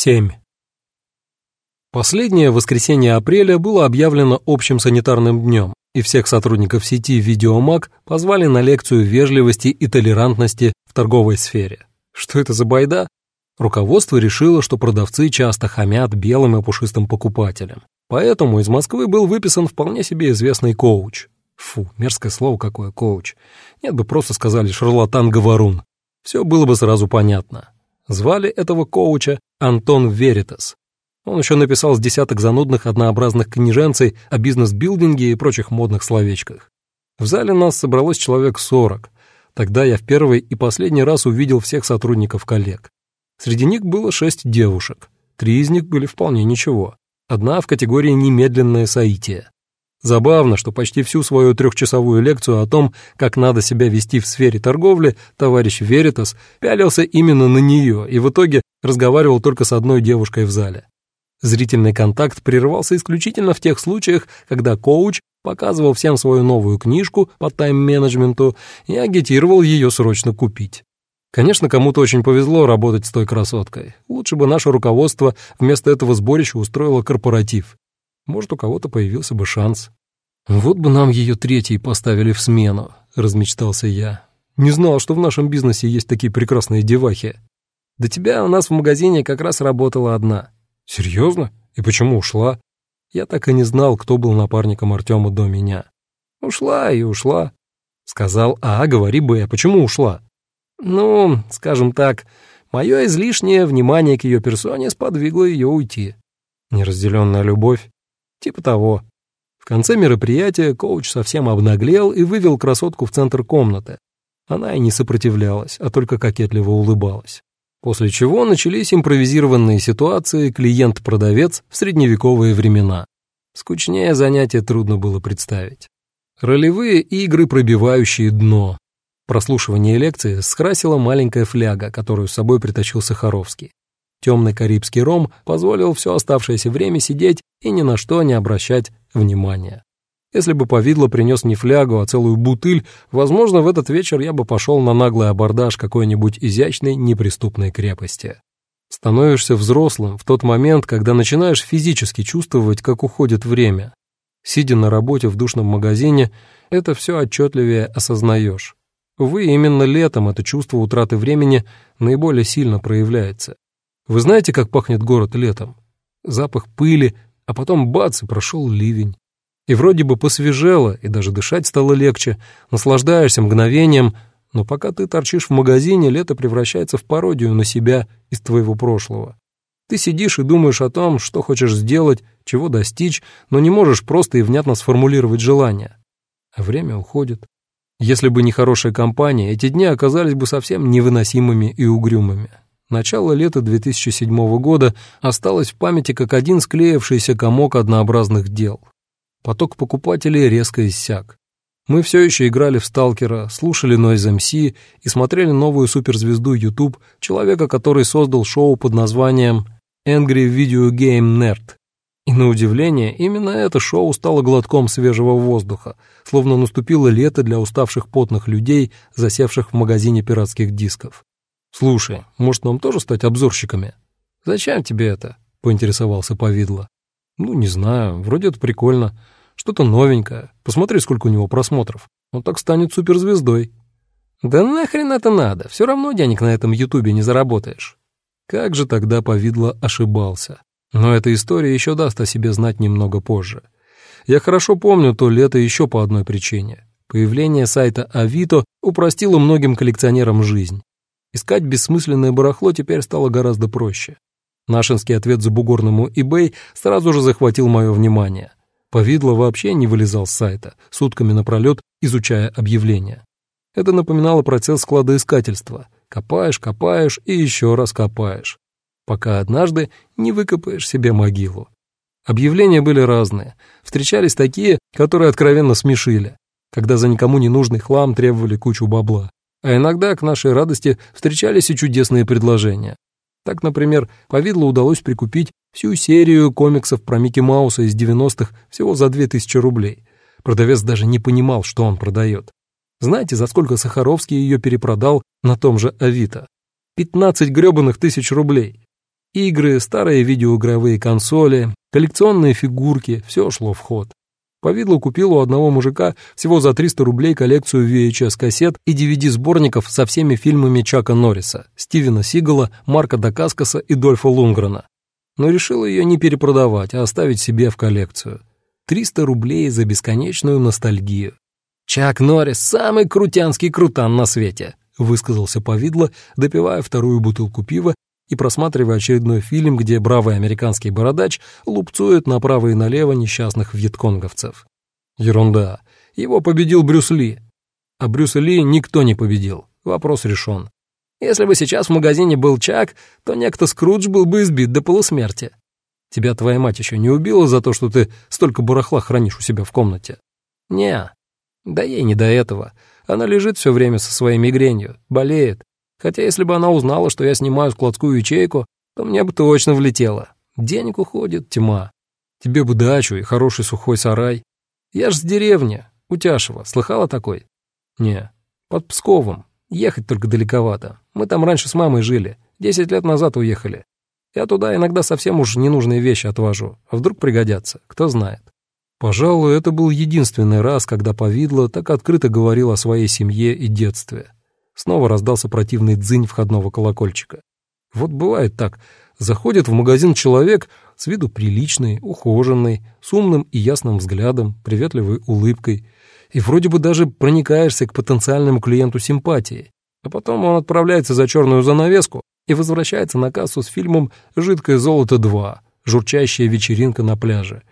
7. Последнее воскресенье апреля было объявлено общим санитарным днем, и всех сотрудников сети «Видеомаг» позвали на лекцию вежливости и толерантности в торговой сфере. Что это за байда? Руководство решило, что продавцы часто хамят белым и пушистым покупателям. Поэтому из Москвы был выписан вполне себе известный коуч. Фу, мерзкое слово какое коуч. Нет бы просто сказали шарлатан-говорун. Все было бы сразу понятно. Звали этого коуча Антон Веритас. Он еще написал с десяток занудных однообразных книженцей о бизнес-билдинге и прочих модных словечках. В зале нас собралось человек сорок. Тогда я в первый и последний раз увидел всех сотрудников коллег. Среди них было шесть девушек. Три из них были вполне ничего. Одна в категории «немедленное соитие». Забавно, что почти всю свою трехчасовую лекцию о том, как надо себя вести в сфере торговли, товарищ Веритас пялился именно на нее и в итоге разговаривал только с одной девушкой в зале. Зрительный контакт прерывался исключительно в тех случаях, когда коуч показывал всем свою новую книжку по тайм-менеджменту и агитировал ее срочно купить. Конечно, кому-то очень повезло работать с той красоткой. Лучше бы наше руководство вместо этого сборища устроило корпоратив. Может, у кого-то появился бы шанс. «Вот бы нам ее третьей поставили в смену», — размечтался я. «Не знал, что в нашем бизнесе есть такие прекрасные девахи». «До тебя у нас в магазине как раз работала одна». «Серьезно? И почему ушла?» Я так и не знал, кто был напарником Артема до меня. «Ушла и ушла», — сказал А, говори Б. А почему ушла? «Ну, скажем так, мое излишнее внимание к ее персоне сподвигло ее уйти». «Неразделенная любовь?» Типа того. В конце мероприятия коуч совсем обнаглел и вывел красотку в центр комнаты. Она и не сопротивлялась, а только кокетливо улыбалась. После чего начались импровизированные ситуации клиент-продавец в средневековые времена. Скучнее занятия трудно было представить. Ролевые игры, пробивающие дно. Прослушивание лекции скрасила маленькая фляга, которую с собой притащил Сахаровский. Темный карибский ром позволил все оставшееся время сидеть и ни на что не обращать внимания. Если бы повидло принес не флягу, а целую бутыль, возможно, в этот вечер я бы пошел на наглый абордаж какой-нибудь изящной неприступной крепости. Становишься взрослым в тот момент, когда начинаешь физически чувствовать, как уходит время. Сидя на работе в душном магазине, это все отчетливее осознаешь. Увы, именно летом это чувство утраты времени наиболее сильно проявляется. Вы знаете, как пахнет город летом? Запах пыли, а потом бац, и прошел ливень. И вроде бы посвежело, и даже дышать стало легче, наслаждаешься мгновением, но пока ты торчишь в магазине, лето превращается в пародию на себя из твоего прошлого. Ты сидишь и думаешь о том, что хочешь сделать, чего достичь, но не можешь просто и внятно сформулировать желание. А время уходит. Если бы не хорошая компания, эти дни оказались бы совсем невыносимыми и угрюмыми. Начало лета 2007 года осталось в памяти как один склеившийся комок однообразных дел. Поток покупателей резко иссяк. Мы все еще играли в «Сталкера», слушали Noise MC и смотрели новую суперзвезду YouTube, человека, который создал шоу под названием «Angry Video Game Nerd». И на удивление, именно это шоу стало глотком свежего воздуха, словно наступило лето для уставших потных людей, засевших в магазине пиратских дисков. «Слушай, может, нам тоже стать обзорщиками?» «Зачем тебе это?» — поинтересовался Повидло. «Ну, не знаю, вроде это прикольно. Что-то новенькое. Посмотри, сколько у него просмотров. Он так станет суперзвездой». «Да нахрен это надо? Все равно денег на этом ютубе не заработаешь». Как же тогда Повидло ошибался. Но эта история еще даст о себе знать немного позже. Я хорошо помню то лето еще по одной причине. Появление сайта Авито упростило многим коллекционерам жизнь. Искать бессмысленное барахло теперь стало гораздо проще. Нашинский ответ за бугорному eBay сразу же захватил мое внимание. Повидло вообще не вылезал с сайта, сутками напролет изучая объявления. Это напоминало процесс складоискательства. Копаешь, копаешь и еще раз копаешь, пока однажды не выкопаешь себе могилу. Объявления были разные. Встречались такие, которые откровенно смешили, когда за никому не нужный хлам требовали кучу бабла. А иногда, к нашей радости, встречались и чудесные предложения. Так, например, Повидлу удалось прикупить всю серию комиксов про Микки Мауса из 90-х всего за 2000 рублей. Продавец даже не понимал, что он продает. Знаете, за сколько Сахаровский ее перепродал на том же Авито? 15 гребаных тысяч рублей. Игры, старые видеоигровые консоли, коллекционные фигурки — все шло в ход. Повидло купил у одного мужика всего за 300 рублей коллекцию VHS-кассет и DVD-сборников со всеми фильмами Чака Норриса, Стивена Сигала, Марка Дакаскаса и Дольфа Лунгрена. Но решил ее не перепродавать, а оставить себе в коллекцию. 300 рублей за бесконечную ностальгию. «Чак Норрис — самый крутянский крутан на свете», — высказался Повидло, допивая вторую бутылку пива и просматривая очередной фильм, где бравый американский бородач лупцует направо и налево несчастных вьетконговцев. Ерунда. Его победил Брюс Ли. А Брюса Ли никто не победил. Вопрос решен. Если бы сейчас в магазине был Чак, то некто Скрудж был бы избит до полусмерти. Тебя твоя мать еще не убила за то, что ты столько барахла хранишь у себя в комнате? Не, да ей не до этого. Она лежит все время со своей мигренью, болеет, Хотя если бы она узнала, что я снимаю складскую ячейку, то мне бы точно влетело. Денег уходит, тьма. Тебе бы дачу и хороший сухой сарай. Я ж с деревни, Утяшева. Слыхала такой? Не, под Псковом. Ехать только далековато. Мы там раньше с мамой жили. Десять лет назад уехали. Я туда иногда совсем уж ненужные вещи отвожу. А вдруг пригодятся, кто знает. Пожалуй, это был единственный раз, когда Повидло так открыто говорил о своей семье и детстве. Снова раздался противный дзынь входного колокольчика. Вот бывает так. Заходит в магазин человек с виду приличный, ухоженный, с умным и ясным взглядом, приветливой улыбкой, и вроде бы даже проникаешься к потенциальному клиенту симпатией. А потом он отправляется за черную занавеску и возвращается на кассу с фильмом «Жидкое золото 2», «Журчащая вечеринка на пляже».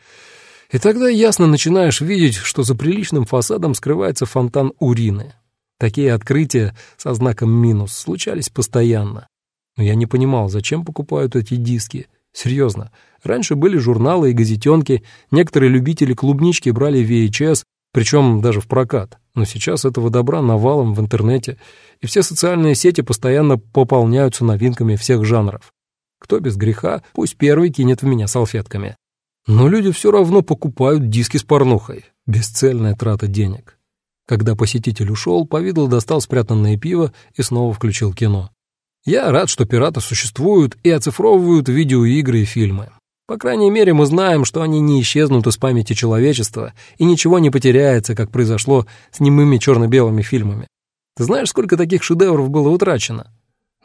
И тогда ясно начинаешь видеть, что за приличным фасадом скрывается фонтан урины. Такие открытия со знаком минус случались постоянно. Но я не понимал, зачем покупают эти диски. Серьезно, раньше были журналы и газетенки, некоторые любители клубнички брали VHS, причем даже в прокат. Но сейчас этого добра навалом в интернете, и все социальные сети постоянно пополняются новинками всех жанров. Кто без греха, пусть первый кинет в меня салфетками. Но люди все равно покупают диски с порнухой. Бесцельная трата денег. Когда посетитель ушел, Повидло достал спрятанное пиво и снова включил кино. Я рад, что пираты существуют и оцифровывают видеоигры и фильмы. По крайней мере, мы знаем, что они не исчезнут из памяти человечества, и ничего не потеряется, как произошло с немыми черно-белыми фильмами. Ты знаешь, сколько таких шедевров было утрачено?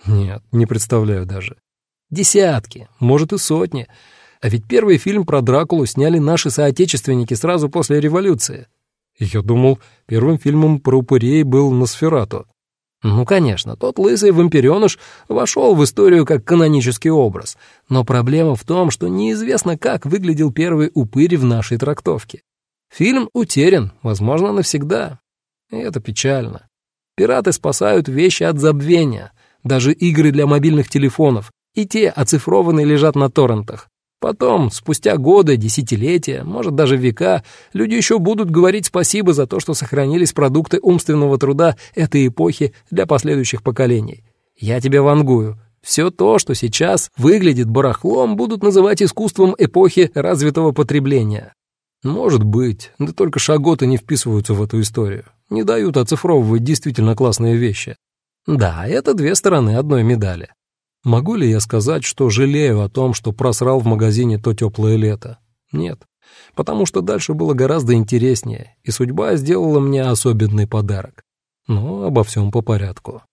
Нет, не представляю даже. Десятки, может и сотни. А ведь первый фильм про Дракулу сняли наши соотечественники сразу после революции. Я думал, первым фильмом про упырей был «Носферату». Ну, конечно, тот лысый вампиреныш вошел в историю как канонический образ, но проблема в том, что неизвестно, как выглядел первый упырь в нашей трактовке. Фильм утерян, возможно, навсегда. И это печально. Пираты спасают вещи от забвения, даже игры для мобильных телефонов, и те оцифрованы лежат на торрентах. Потом, спустя годы, десятилетия, может даже века, люди еще будут говорить спасибо за то, что сохранились продукты умственного труда этой эпохи для последующих поколений. Я тебе вангую. Все то, что сейчас выглядит барахлом, будут называть искусством эпохи развитого потребления. Может быть, да только шаготы не вписываются в эту историю. Не дают оцифровывать действительно классные вещи. Да, это две стороны одной медали. Могу ли я сказать, что жалею о том, что просрал в магазине то теплое лето? Нет, потому что дальше было гораздо интереснее, и судьба сделала мне особенный подарок. Но обо всем по порядку.